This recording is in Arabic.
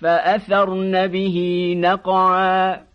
فأثرن به نقعا.